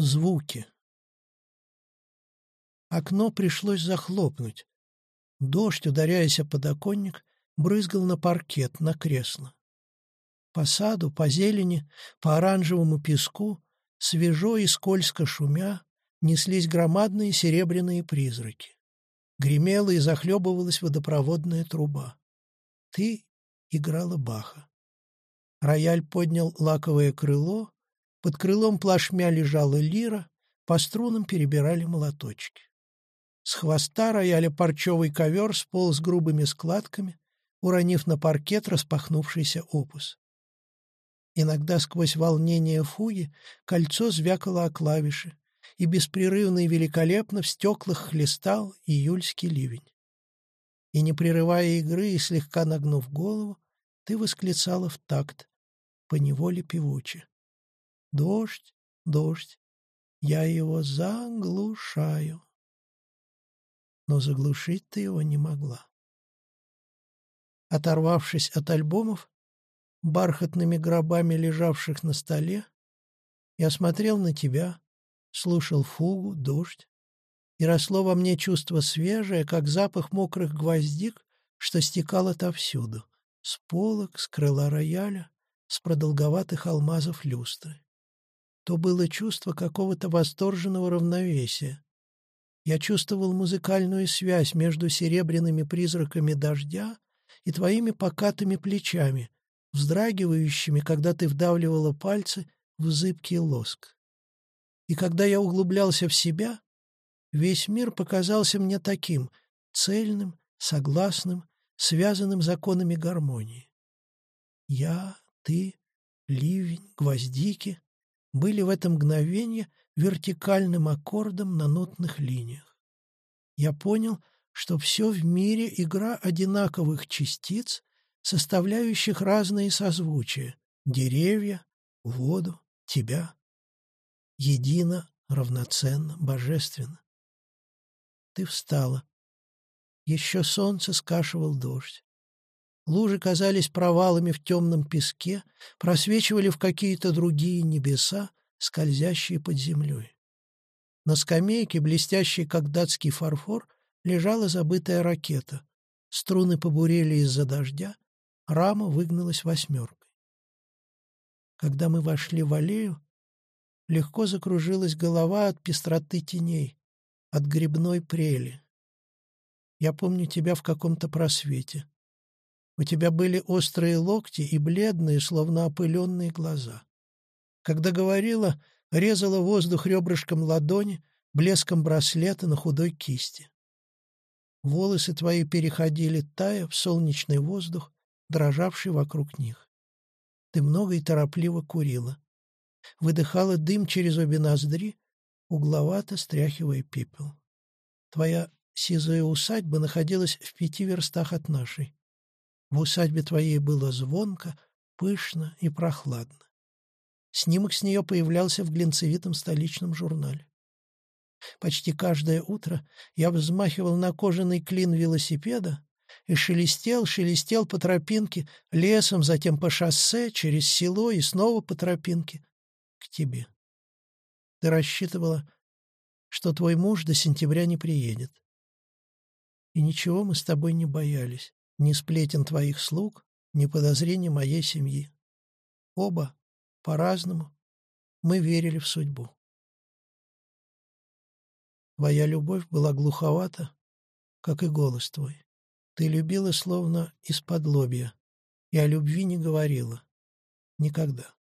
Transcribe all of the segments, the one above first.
Звуки. Окно пришлось захлопнуть. Дождь, ударяясь о подоконник, брызгал на паркет, на кресло. По саду, по зелени, по оранжевому песку, свежо и скользко шумя, неслись громадные серебряные призраки. Гремела и захлебывалась водопроводная труба. Ты играла Баха. Рояль поднял лаковое крыло, под крылом плашмя лежала лира, по струнам перебирали молоточки. С хвоста рояля парчевый ковер сполз грубыми складками, уронив на паркет распахнувшийся опус. Иногда сквозь волнение фуги кольцо звякало о клавиши, и беспрерывно и великолепно в стеклах хлестал июльский ливень. И, не прерывая игры и слегка нагнув голову, ты восклицала в такт, поневоле певуче. Дождь, дождь, я его заглушаю. Но заглушить ты его не могла. Оторвавшись от альбомов, бархатными гробами лежавших на столе, я смотрел на тебя, слушал фугу, дождь, и росло во мне чувство свежее, как запах мокрых гвоздик, что стекал отовсюду, с полок, с крыла рояля, с продолговатых алмазов люстры. То было чувство какого-то восторженного равновесия. Я чувствовал музыкальную связь между серебряными призраками дождя и твоими покатыми плечами, вздрагивающими, когда ты вдавливала пальцы в зыбкий лоск. И когда я углублялся в себя, весь мир показался мне таким, цельным, согласным, связанным законами гармонии. Я, ты, ливень, гвоздики были в это мгновение вертикальным аккордом на нотных линиях. Я понял, что все в мире игра одинаковых частиц, составляющих разные созвучия — деревья, воду, тебя. Едино, равноценно, божественно. Ты встала. Еще солнце скашивал дождь. Лужи казались провалами в темном песке, просвечивали в какие-то другие небеса, скользящие под землей. На скамейке, блестящей как датский фарфор, лежала забытая ракета. Струны побурели из-за дождя, рама выгнулась восьмеркой. Когда мы вошли в аллею, легко закружилась голова от пестроты теней, от грибной прели. Я помню тебя в каком-то просвете. У тебя были острые локти и бледные, словно опыленные глаза. Когда говорила, резала воздух ребрышком ладони, блеском браслета на худой кисти. Волосы твои переходили, тая в солнечный воздух, дрожавший вокруг них. Ты много и торопливо курила. Выдыхала дым через обе ноздри, угловато стряхивая пепел. Твоя сизая усадьба находилась в пяти верстах от нашей. В усадьбе твоей было звонко, пышно и прохладно. Снимок с нее появлялся в глинцевитом столичном журнале. Почти каждое утро я взмахивал на кожаный клин велосипеда и шелестел, шелестел по тропинке, лесом, затем по шоссе, через село и снова по тропинке к тебе. Ты рассчитывала, что твой муж до сентября не приедет. И ничего мы с тобой не боялись ни сплетен твоих слуг, ни подозрений моей семьи. Оба, по-разному, мы верили в судьбу. Твоя любовь была глуховата, как и голос твой. Ты любила словно из-под лобья, и о любви не говорила. Никогда.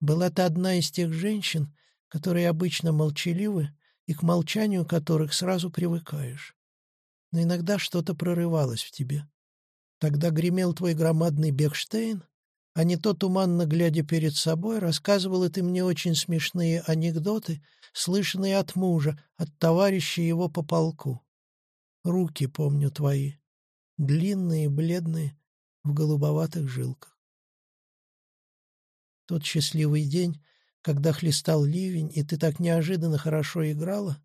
Была ты одна из тех женщин, которые обычно молчаливы и к молчанию которых сразу привыкаешь но иногда что-то прорывалось в тебе. Тогда гремел твой громадный Бехштейн, а не то, туманно глядя перед собой, рассказывала ты мне очень смешные анекдоты, слышанные от мужа, от товарища его по полку. Руки, помню, твои, длинные, бледные, в голубоватых жилках. Тот счастливый день, когда хлестал ливень, и ты так неожиданно хорошо играла,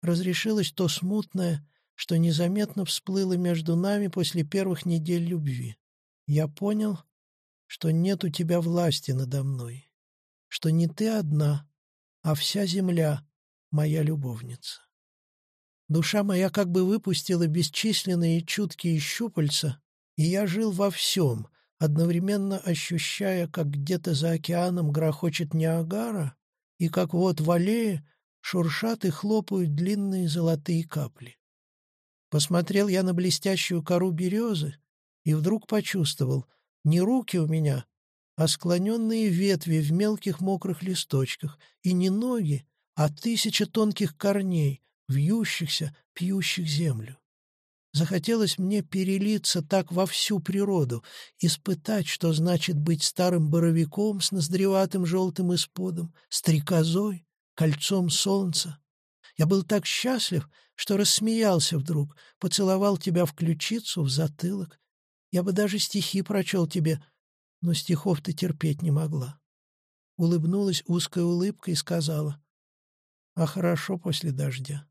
разрешилось то смутное, что незаметно всплыло между нами после первых недель любви. Я понял, что нет у тебя власти надо мной, что не ты одна, а вся земля — моя любовница. Душа моя как бы выпустила бесчисленные чуткие щупальца, и я жил во всем, одновременно ощущая, как где-то за океаном грохочет Ниагара, и как вот в аллее шуршат и хлопают длинные золотые капли. Посмотрел я на блестящую кору березы и вдруг почувствовал, не руки у меня, а склоненные ветви в мелких мокрых листочках, и не ноги, а тысяча тонких корней, вьющихся, пьющих землю. Захотелось мне перелиться так во всю природу, испытать, что значит быть старым боровиком с ноздреватым желтым исподом, стрекозой, кольцом солнца. Я был так счастлив, что рассмеялся вдруг, поцеловал тебя в ключицу, в затылок. Я бы даже стихи прочел тебе, но стихов ты терпеть не могла. Улыбнулась узкой улыбкой и сказала, «А хорошо после дождя».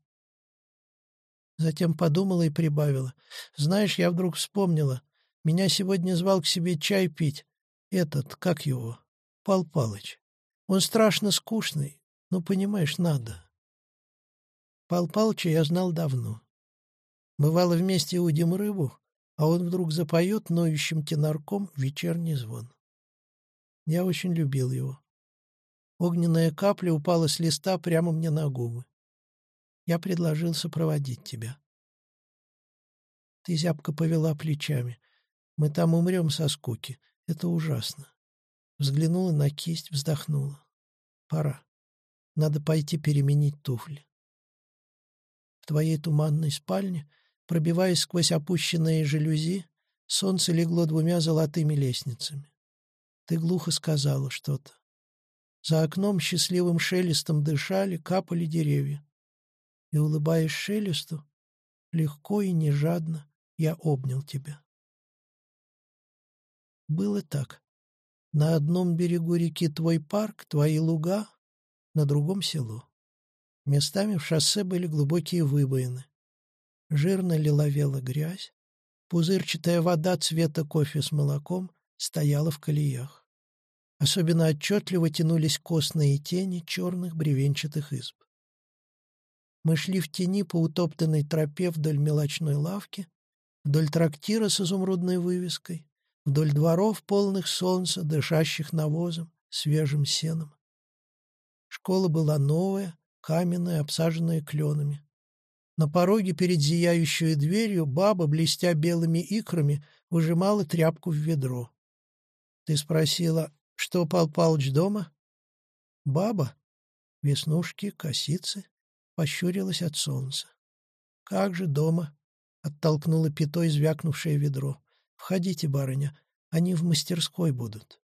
Затем подумала и прибавила, «Знаешь, я вдруг вспомнила, меня сегодня звал к себе чай пить. Этот, как его, Пал Палыч. Он страшно скучный, но, понимаешь, надо». Пал Палыча я знал давно. Бывало, вместе удим рыбу, а он вдруг запоет ноющим тенарком вечерний звон. Я очень любил его. Огненная капля упала с листа прямо мне на губы. Я предложил сопроводить тебя. Ты зябко повела плечами. Мы там умрем со скуки. Это ужасно. Взглянула на кисть, вздохнула. Пора. Надо пойти переменить туфли. В твоей туманной спальне Пробиваясь сквозь опущенные жалюзи, солнце легло двумя золотыми лестницами. Ты глухо сказала что-то. За окном счастливым шелестом дышали, капали деревья. И, улыбаясь шелесту, легко и нежадно я обнял тебя. Было так. На одном берегу реки твой парк, твои луга, на другом — село. Местами в шоссе были глубокие выбоины. Жирно лиловела грязь, пузырчатая вода цвета кофе с молоком стояла в колеях. Особенно отчетливо тянулись костные тени черных бревенчатых изб. Мы шли в тени по утоптанной тропе вдоль мелочной лавки, вдоль трактира с изумрудной вывеской, вдоль дворов, полных солнца, дышащих навозом, свежим сеном. Школа была новая, каменная, обсаженная кленами. На пороге перед зияющей дверью баба, блестя белыми икрами, выжимала тряпку в ведро. Ты спросила, что Пал Палыч дома? Баба, веснушки, косицы, пощурилась от солнца. Как же дома? Оттолкнула пятой звякнувшее ведро. Входите, барыня, они в мастерской будут.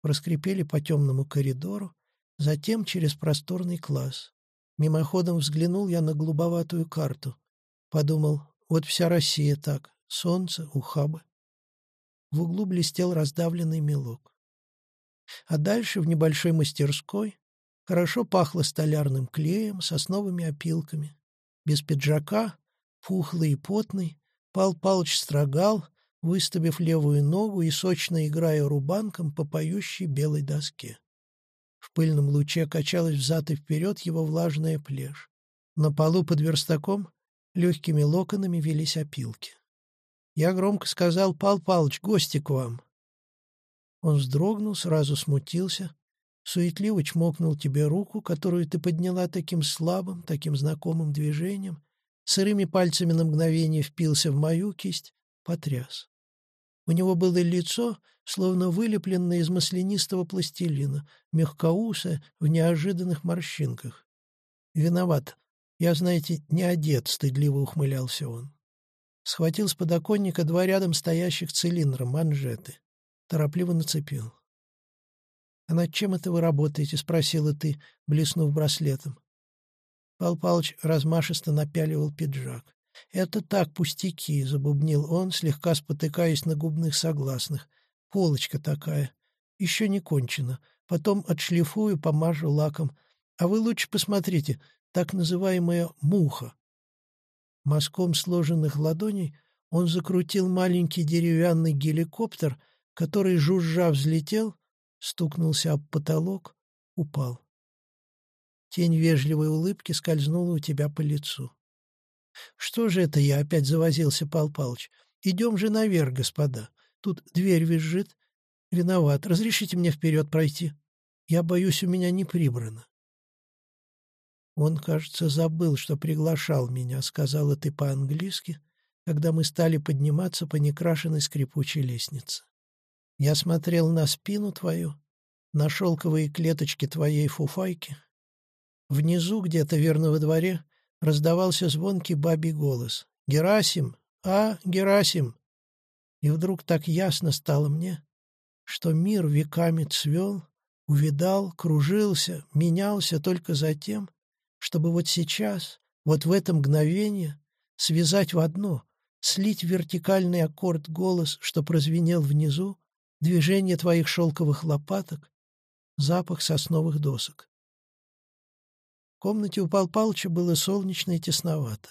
Проскрипели по темному коридору, затем через просторный класс. Мимоходом взглянул я на голубоватую карту. Подумал, вот вся Россия так. Солнце, ухабы. В углу блестел раздавленный мелок. А дальше в небольшой мастерской хорошо пахло столярным клеем, сосновыми опилками. Без пиджака, пухлый и потный, Пал Палыч строгал, выставив левую ногу и сочно играя рубанком по поющей белой доске. Пыльном луче качалась взад и вперед его влажная плешь. На полу под верстаком легкими локонами велись опилки. Я громко сказал, «Пал Палыч, гости к вам». Он вздрогнул, сразу смутился, суетливо чмокнул тебе руку, которую ты подняла таким слабым, таким знакомым движением, сырыми пальцами на мгновение впился в мою кисть, потряс. У него было лицо, словно вылепленное из маслянистого пластилина, мягкоусое, в неожиданных морщинках. «Виноват. Я, знаете, не одет», — стыдливо ухмылялся он. Схватил с подоконника два рядом стоящих цилиндра, манжеты. Торопливо нацепил. «А над чем это вы работаете?» — спросила ты, блеснув браслетом. Пал Палыч размашисто напяливал пиджак. «Это так, пустяки», — забубнил он, слегка спотыкаясь на губных согласных. «Полочка такая. Еще не кончена. Потом отшлифую, помажу лаком. А вы лучше посмотрите, так называемая муха». Мазком сложенных ладоней он закрутил маленький деревянный геликоптер, который, жужжа, взлетел, стукнулся об потолок, упал. Тень вежливой улыбки скользнула у тебя по лицу. «Что же это я?» — опять завозился Пал Палыч. «Идем же наверх, господа. Тут дверь визжит. Виноват. Разрешите мне вперед пройти. Я боюсь, у меня не прибрано». «Он, кажется, забыл, что приглашал меня», — сказала ты по-английски, когда мы стали подниматься по некрашенной скрипучей лестнице. Я смотрел на спину твою, на шелковые клеточки твоей фуфайки. Внизу, где-то верно во дворе, раздавался звонкий бабий голос. «Герасим! А, Герасим!» И вдруг так ясно стало мне, что мир веками цвел, увидал, кружился, менялся только за тем, чтобы вот сейчас, вот в это мгновение, связать в одно, слить вертикальный аккорд голос, что прозвенел внизу, движение твоих шелковых лопаток, запах сосновых досок. Комнате у Пал Палыча было солнечно и тесновато.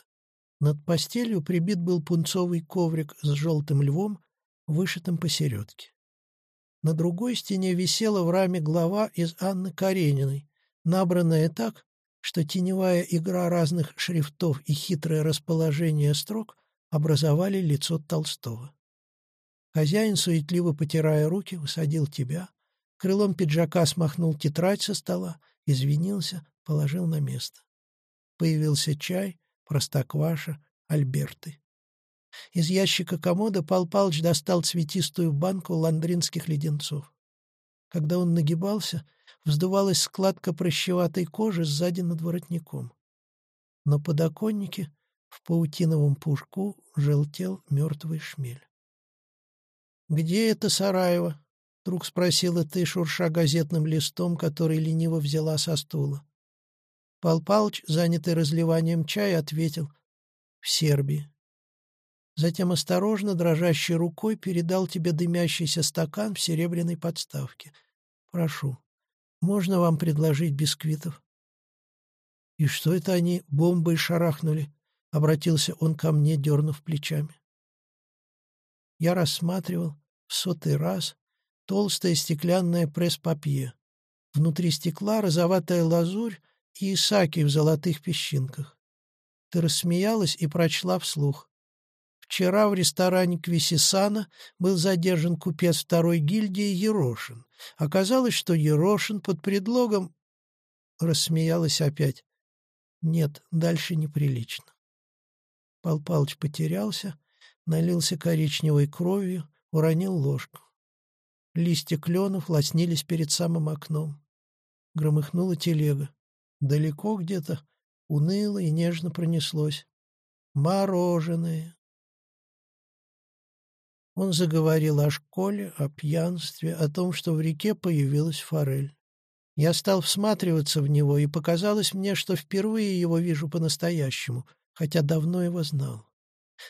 Над постелью прибит был пунцовый коврик с желтым львом, вышитым посередке. На другой стене висела в раме глава из Анны Карениной, набранная так, что теневая игра разных шрифтов и хитрое расположение строк образовали лицо Толстого. Хозяин, суетливо потирая руки, усадил тебя, крылом пиджака смахнул тетрадь со стола, извинился, положил на место. Появился чай, простокваша, альберты. Из ящика комода Пал Палыч достал цветистую банку ландринских леденцов. Когда он нагибался, вздувалась складка прощеватой кожи сзади над воротником. На подоконнике в паутиновом пушку желтел мертвый шмель. «Где это Сараева?» — вдруг спросила ты, шурша газетным листом, который лениво взяла со стула. Пал Палыч, занятый разливанием чая, ответил «В Сербии». Затем осторожно, дрожащей рукой, передал тебе дымящийся стакан в серебряной подставке. «Прошу, можно вам предложить бисквитов?» «И что это они бомбой шарахнули?» — обратился он ко мне, дернув плечами. Я рассматривал в сотый раз толстое стеклянное пресс-папье. Внутри стекла розоватая лазурь и исаки в золотых песчинках. Ты рассмеялась и прочла вслух. Вчера в ресторане Квисисана был задержан купец второй гильдии Ерошин. Оказалось, что Ерошин под предлогом... Рассмеялась опять. Нет, дальше неприлично. Пал Палыч потерялся, налился коричневой кровью, уронил ложку. Листья кленов лоснились перед самым окном. Громыхнула телега. Далеко где-то, уныло и нежно пронеслось. Мороженое. Он заговорил о школе, о пьянстве, о том, что в реке появилась форель. Я стал всматриваться в него, и показалось мне, что впервые его вижу по-настоящему, хотя давно его знал.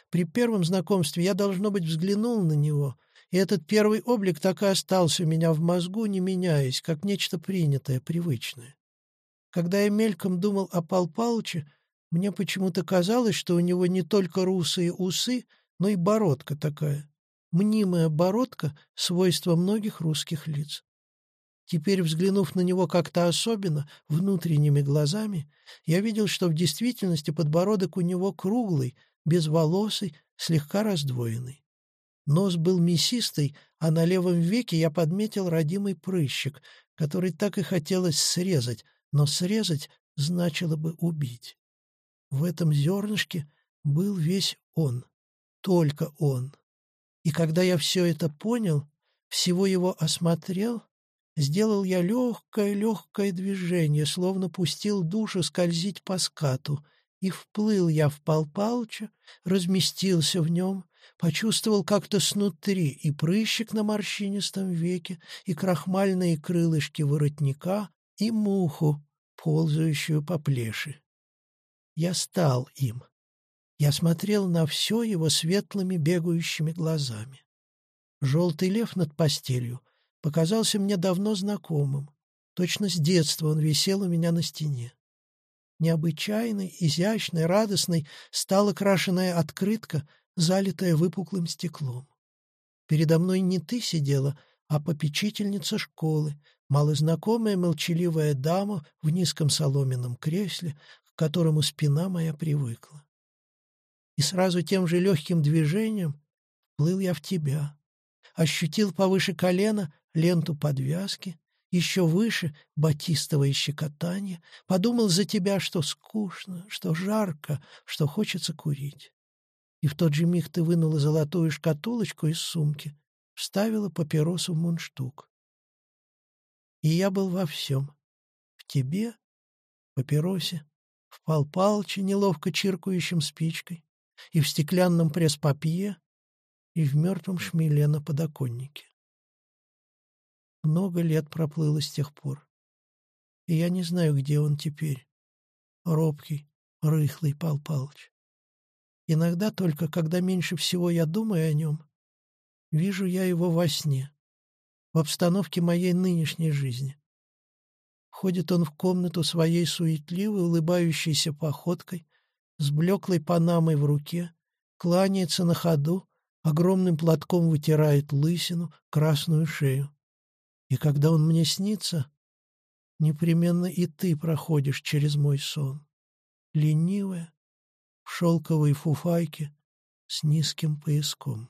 При первом знакомстве я, должно быть, взглянул на него, и этот первый облик так и остался у меня в мозгу, не меняясь, как нечто принятое, привычное. Когда я мельком думал о Пал Палыче, мне почему-то казалось, что у него не только русые усы, но и бородка такая. Мнимая бородка — свойство многих русских лиц. Теперь, взглянув на него как-то особенно, внутренними глазами, я видел, что в действительности подбородок у него круглый, безволосый, слегка раздвоенный. Нос был мясистый, а на левом веке я подметил родимый прыщик, который так и хотелось срезать, но срезать значило бы убить. В этом зернышке был весь он, только он. И когда я все это понял, всего его осмотрел, сделал я легкое-легкое движение, словно пустил душу скользить по скату — и вплыл я в Пал Палча, разместился в нем, почувствовал как-то снутри и прыщик на морщинистом веке, и крахмальные крылышки воротника, и муху, ползающую по плеши. Я стал им. Я смотрел на все его светлыми бегающими глазами. Желтый лев над постелью показался мне давно знакомым. Точно с детства он висел у меня на стене. Необычайной, изящной, радостной стала крашеная открытка, залитая выпуклым стеклом. Передо мной не ты сидела, а попечительница школы, малознакомая молчаливая дама в низком соломенном кресле, к которому спина моя привыкла. И сразу тем же легким движением плыл я в тебя, ощутил повыше колена ленту подвязки, еще выше батистовое щекотание, подумал за тебя, что скучно, что жарко, что хочется курить. И в тот же миг ты вынула золотую шкатулочку из сумки, вставила папиросу в мундштук. И я был во всем. В тебе, в папиросе, в Пал Палче, неловко чиркающим спичкой, и в стеклянном пресс-папье, и в мертвом шмеле на подоконнике. Много лет проплыло с тех пор. И я не знаю, где он теперь. Робкий, рыхлый Пал Палыч. Иногда только, когда меньше всего я думаю о нем, вижу я его во сне, в обстановке моей нынешней жизни. Ходит он в комнату своей суетливой, улыбающейся походкой, с блеклой панамой в руке, кланяется на ходу, огромным платком вытирает лысину, красную шею. И когда он мне снится, непременно и ты проходишь через мой сон, ленивая, в шелковой фуфайке с низким пояском.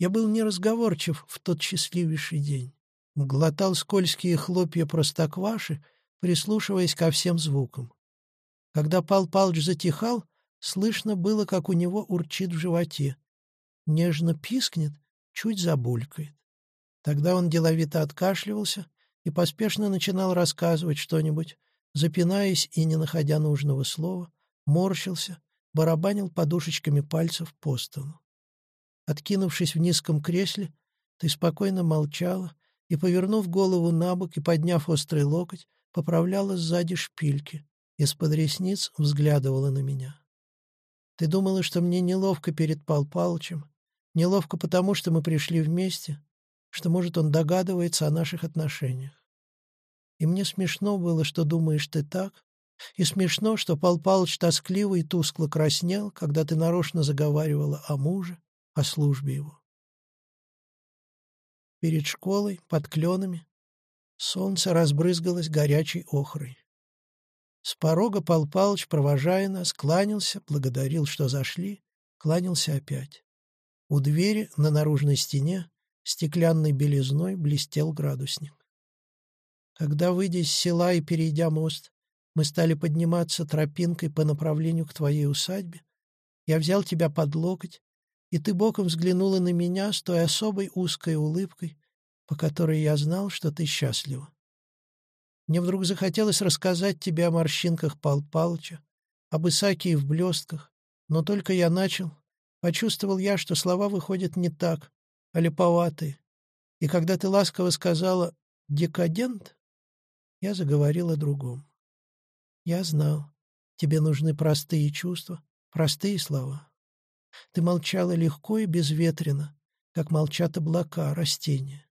Я был неразговорчив в тот счастливейший день. Глотал скользкие хлопья простокваши, прислушиваясь ко всем звукам. Когда Пал Палыч затихал, слышно было, как у него урчит в животе. Нежно пискнет, чуть забулькает. Тогда он деловито откашливался и поспешно начинал рассказывать что-нибудь, запинаясь и не находя нужного слова, морщился, барабанил подушечками пальцев по столу. Откинувшись в низком кресле, ты спокойно молчала и, повернув голову на бок и подняв острый локоть, поправляла сзади шпильки, из-под ресниц взглядывала на меня. Ты думала, что мне неловко перед Пал Палычем, неловко потому, что мы пришли вместе, что, может, он догадывается о наших отношениях. И мне смешно было, что думаешь ты так, и смешно, что Пал Палыч тоскливо и тускло краснел, когда ты нарочно заговаривала о муже, о службе его. Перед школой, под кленами, солнце разбрызгалось горячей охрой. С порога Пал Палыч, провожая нас, кланялся, благодарил, что зашли, кланялся опять. У двери на наружной стене Стеклянной белизной блестел градусник. Когда, выйдя из села и перейдя мост, мы стали подниматься тропинкой по направлению к твоей усадьбе, я взял тебя под локоть, и ты боком взглянула на меня с той особой узкой улыбкой, по которой я знал, что ты счастлива. Мне вдруг захотелось рассказать тебе о морщинках Пал Палыча, об Исаке в блестках, но только я начал, почувствовал я, что слова выходят не так, а липоватые. И когда ты ласково сказала «декадент», я заговорил о другом. Я знал, тебе нужны простые чувства, простые слова. Ты молчала легко и безветренно, как молчат облака, растения.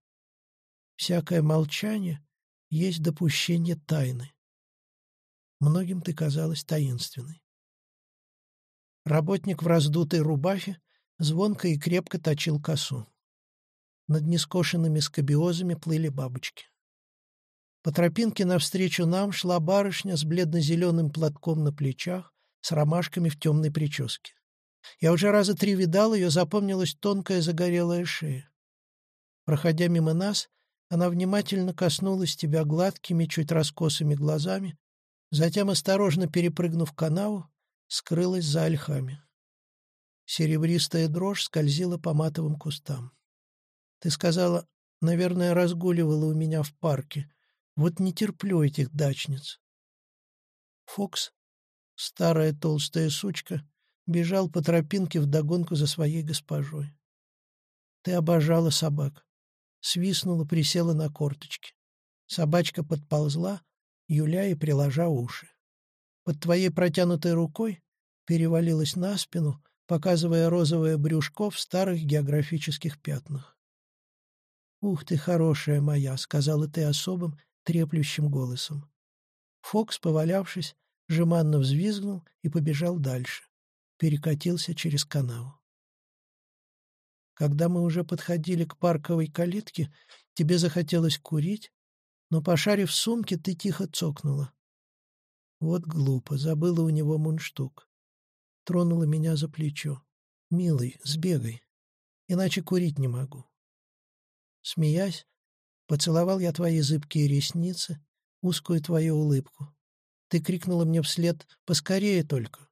Всякое молчание есть допущение тайны. Многим ты казалась таинственной. Работник в раздутой рубахе звонко и крепко точил косу. Над нескошенными скобиозами плыли бабочки. По тропинке навстречу нам шла барышня с бледно-зеленым платком на плечах, с ромашками в темной прическе. Я уже раза три видал ее, запомнилась тонкая загорелая шея. Проходя мимо нас, она внимательно коснулась тебя гладкими, чуть раскосыми глазами, затем, осторожно перепрыгнув канаву, скрылась за ольхами. Серебристая дрожь скользила по матовым кустам. Ты сказала, наверное, разгуливала у меня в парке. Вот не терплю этих дачниц. Фокс, старая толстая сучка, бежал по тропинке вдогонку за своей госпожой. Ты обожала собак. Свистнула, присела на корточки. Собачка подползла, юля и приложа уши. Под твоей протянутой рукой перевалилась на спину, показывая розовое брюшко в старых географических пятнах. «Ух ты, хорошая моя!» — сказала ты особым, треплющим голосом. Фокс, повалявшись, жеманно взвизгнул и побежал дальше. Перекатился через канаву. Когда мы уже подходили к парковой калитке, Тебе захотелось курить, но, пошарив в сумке, ты тихо цокнула. Вот глупо, забыла у него мундштук. Тронула меня за плечо. «Милый, сбегай, иначе курить не могу». Смеясь, поцеловал я твои зыбкие ресницы, узкую твою улыбку. Ты крикнула мне вслед «Поскорее только!»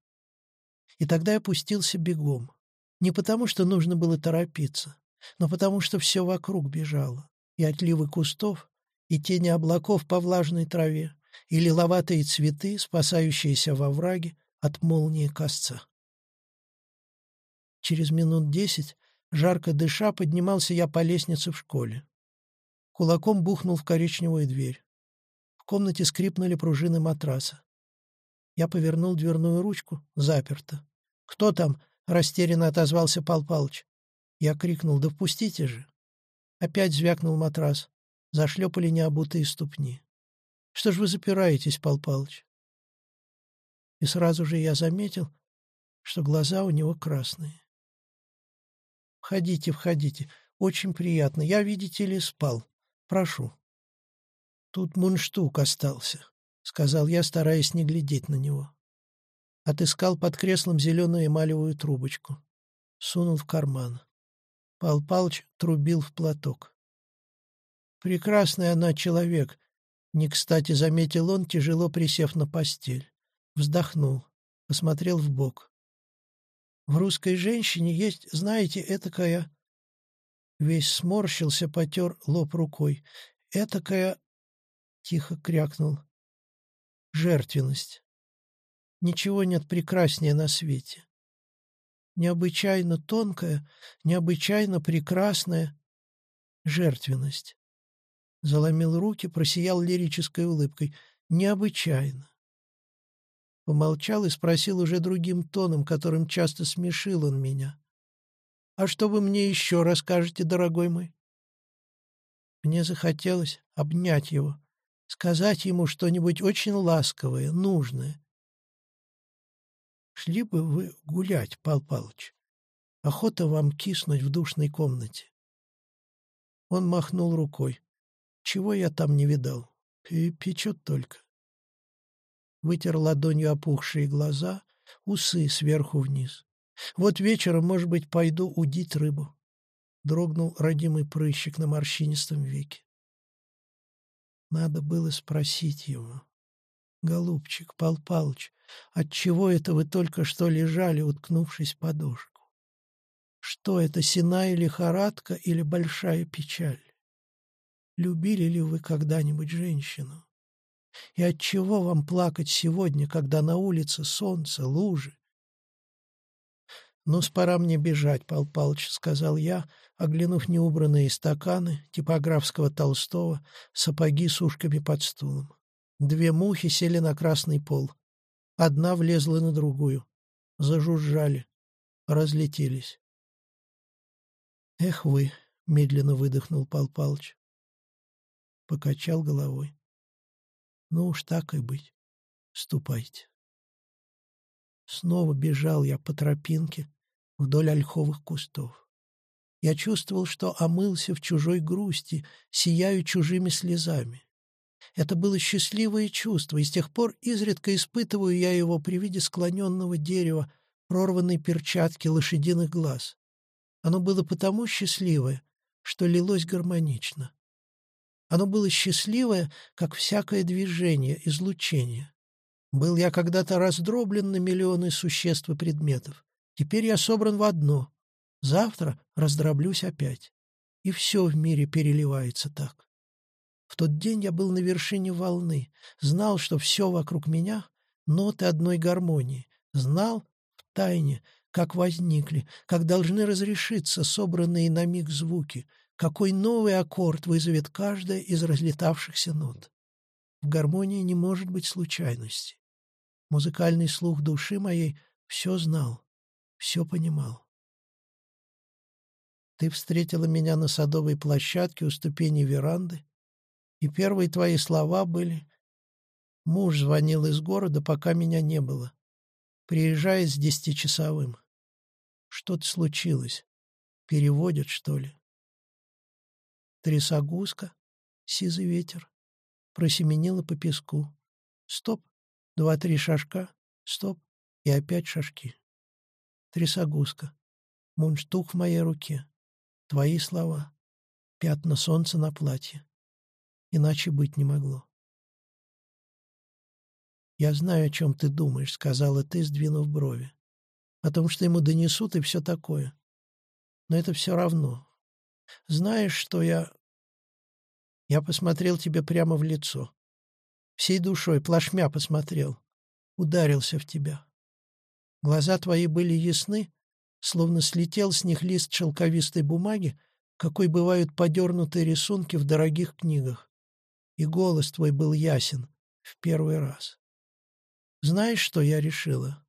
И тогда я пустился бегом. Не потому, что нужно было торопиться, но потому, что все вокруг бежало. И отливы кустов, и тени облаков по влажной траве, и лиловатые цветы, спасающиеся во враге от молнии косца. Через минут десять, жарко дыша, поднимался я по лестнице в школе. Кулаком бухнул в коричневую дверь. В комнате скрипнули пружины матраса. Я повернул дверную ручку. Заперто. «Кто там?» — растерянно отозвался Пал Палыч. Я крикнул, да впустите же. Опять звякнул матрас. Зашлепали необутые ступни. Что ж вы запираетесь, Пал Палыч? И сразу же я заметил, что глаза у него красные. «Входите, входите. Очень приятно. Я, видите ли, спал. Прошу». «Тут мундштук остался», — сказал я, стараясь не глядеть на него. Отыскал под креслом зеленую эмалевую трубочку. Сунул в карман. Пал Палыч трубил в платок. «Прекрасный она человек», — не кстати заметил он, тяжело присев на постель. Вздохнул, посмотрел в бок. «В русской женщине есть, знаете, этакая...» Весь сморщился, потер лоб рукой. «Этакая...» — тихо крякнул. «Жертвенность». Ничего нет прекраснее на свете. Необычайно тонкая, необычайно прекрасная жертвенность. Заломил руки, просиял лирической улыбкой. Необычайно. Помолчал и спросил уже другим тоном, которым часто смешил он меня. «А что вы мне еще расскажете, дорогой мой?» Мне захотелось обнять его, сказать ему что-нибудь очень ласковое, нужное, Шли бы вы гулять, Пал Палыч. Охота вам киснуть в душной комнате. Он махнул рукой. Чего я там не видал? Печет только. Вытер ладонью опухшие глаза, усы сверху вниз. Вот вечером, может быть, пойду удить рыбу. Дрогнул родимый прыщик на морщинистом веке. Надо было спросить его. Голубчик, Пал Палыч, отчего это вы только что лежали, уткнувшись подушку? Что это, синая лихорадка или большая печаль? Любили ли вы когда-нибудь женщину? И отчего вам плакать сегодня, когда на улице солнце, лужи? «Ну, пора мне бежать, Пал Палыч», — сказал я, оглянув неубранные стаканы типографского Толстого, сапоги с ушками под стулом. Две мухи сели на красный пол. Одна влезла на другую. Зажужжали. Разлетелись. «Эх вы!» — медленно выдохнул Пал Палыч. Покачал головой. «Ну уж так и быть. Ступайте». Снова бежал я по тропинке вдоль ольховых кустов. Я чувствовал, что омылся в чужой грусти, сияю чужими слезами. Это было счастливое чувство, и с тех пор изредка испытываю я его при виде склоненного дерева, прорванной перчатки лошадиных глаз. Оно было потому счастливое, что лилось гармонично. Оно было счастливое, как всякое движение, излучение. Был я когда-то раздроблен на миллионы существ и предметов. Теперь я собран в одно. Завтра раздроблюсь опять. И все в мире переливается так. В тот день я был на вершине волны, знал, что все вокруг меня — ноты одной гармонии, знал в тайне, как возникли, как должны разрешиться собранные на миг звуки, какой новый аккорд вызовет каждая из разлетавшихся нот. В гармонии не может быть случайности. Музыкальный слух души моей все знал, все понимал. Ты встретила меня на садовой площадке у ступени веранды, и первые твои слова были «Муж звонил из города, пока меня не было. Приезжает с десятичасовым. Что-то случилось. Переводят, что ли?» Трясогузка, сизый ветер, просеменила по песку. Стоп, два-три шажка, стоп, и опять шажки. Трясогузка, мундштук в моей руке, твои слова, пятна солнца на платье. Иначе быть не могло. «Я знаю, о чем ты думаешь», — сказала ты, сдвинув брови. «О том, что ему донесут и все такое. Но это все равно. Знаешь, что я...» Я посмотрел тебе прямо в лицо. Всей душой, плашмя посмотрел. Ударился в тебя. Глаза твои были ясны, словно слетел с них лист шелковистой бумаги, какой бывают подернутые рисунки в дорогих книгах. И голос твой был ясен в первый раз. Знаешь, что я решила?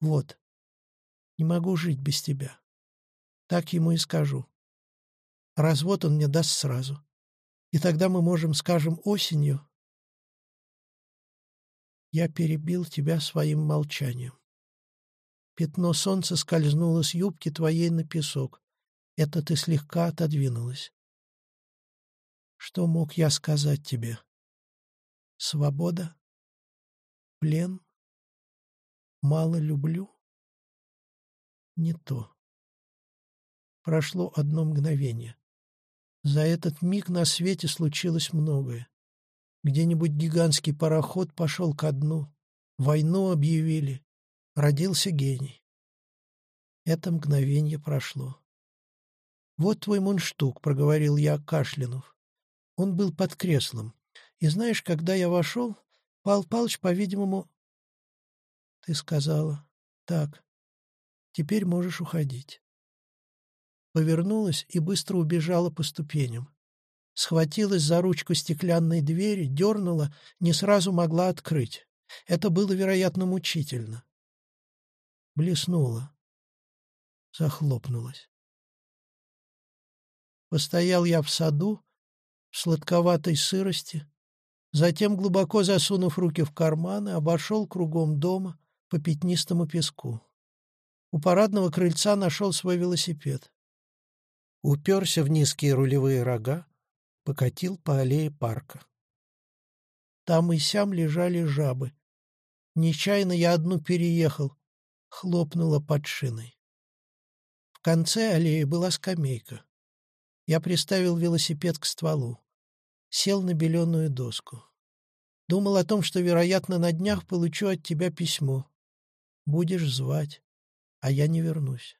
Вот. Не могу жить без тебя. Так ему и скажу. Развод он мне даст сразу. И тогда мы можем, скажем, осенью... Я перебил тебя своим молчанием. Пятно солнца скользнуло с юбки твоей на песок. Это ты слегка отодвинулась. Что мог я сказать тебе? Свобода? Плен? Мало люблю? Не то. Прошло одно мгновение. За этот миг на свете случилось многое. Где-нибудь гигантский пароход пошел ко дну, войну объявили, родился гений. Это мгновение прошло. «Вот твой мундштук», — проговорил я, кашлянув. Он был под креслом. И знаешь, когда я вошел, Пал Палыч, по-видимому... Ты сказала, так, теперь можешь уходить. Повернулась и быстро убежала по ступеням. Схватилась за ручку стеклянной двери, дернула, не сразу могла открыть. Это было, вероятно, мучительно. Блеснула. Захлопнулась. Постоял я в саду, сладковатой сырости, затем, глубоко засунув руки в карманы, обошел кругом дома по пятнистому песку. У парадного крыльца нашел свой велосипед. Уперся в низкие рулевые рога, покатил по аллее парка. Там и сям лежали жабы. Нечаянно я одну переехал, хлопнула под шиной. В конце аллеи была скамейка. Я приставил велосипед к стволу. Сел на беленую доску. Думал о том, что, вероятно, на днях получу от тебя письмо. Будешь звать, а я не вернусь.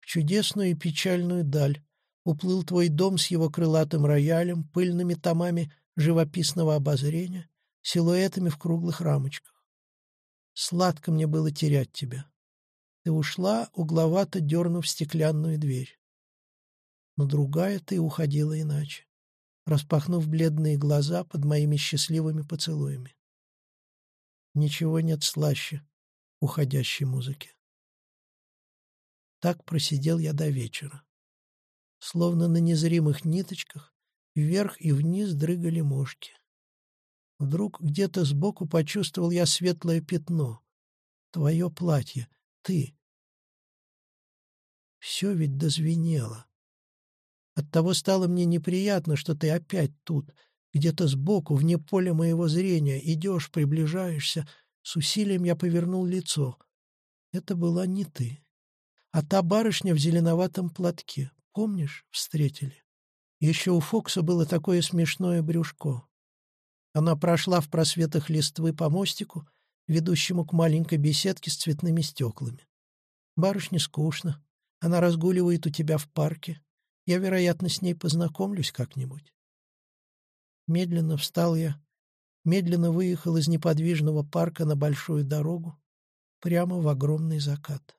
В чудесную и печальную даль уплыл твой дом с его крылатым роялем, пыльными томами живописного обозрения, силуэтами в круглых рамочках. Сладко мне было терять тебя. Ты ушла, угловато дернув стеклянную дверь но другая ты уходила иначе, распахнув бледные глаза под моими счастливыми поцелуями. Ничего нет слаще уходящей музыки. Так просидел я до вечера. Словно на незримых ниточках вверх и вниз дрыгали мошки. Вдруг где-то сбоку почувствовал я светлое пятно. Твое платье, ты. Все ведь дозвенело. Оттого стало мне неприятно, что ты опять тут, где-то сбоку, вне поля моего зрения, идешь, приближаешься. С усилием я повернул лицо. Это была не ты, а та барышня в зеленоватом платке. Помнишь, встретили? Еще у Фокса было такое смешное брюшко. Она прошла в просветах листвы по мостику, ведущему к маленькой беседке с цветными стеклами. Барышне скучно. Она разгуливает у тебя в парке. Я, вероятно, с ней познакомлюсь как-нибудь. Медленно встал я, медленно выехал из неподвижного парка на большую дорогу, прямо в огромный закат.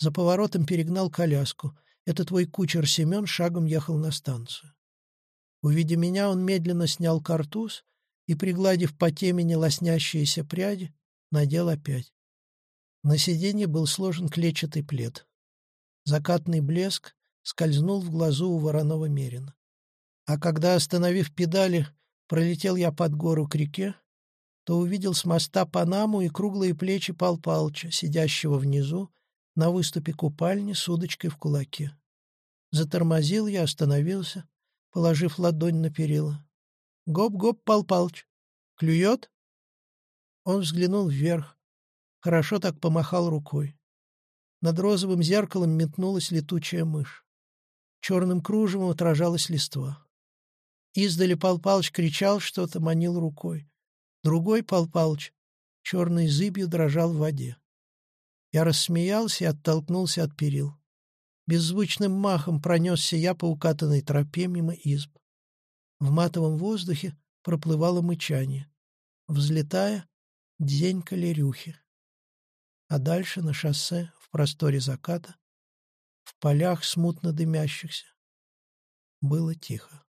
За поворотом перегнал коляску. Это твой кучер Семен шагом ехал на станцию. Увидя меня, он медленно снял картуз и, пригладив по темени лоснящиеся пряди, надел опять. На сиденье был сложен клетчатый плед. Закатный блеск скользнул в глазу у вороного мерина. А когда, остановив педали, пролетел я под гору к реке, то увидел с моста Панаму и круглые плечи Пал Палча, сидящего внизу, на выступе купальни с удочкой в кулаке. Затормозил я, остановился, положив ладонь на перила. «Гоп-гоп, Пал Палыч! Клюет?» Он взглянул вверх, хорошо так помахал рукой. Над розовым зеркалом метнулась летучая мышь. Черным кружевом отражалась листва. Издали Пал Палыч кричал что-то, манил рукой. Другой Пал Палыч черной зыбью дрожал в воде. Я рассмеялся и оттолкнулся от перил. Беззвучным махом пронесся я по укатанной тропе мимо изб. В матовом воздухе проплывало мычание. Взлетая, дзенькали рюхи. А дальше на шоссе, в просторе заката, в полях смутно дымящихся, было тихо.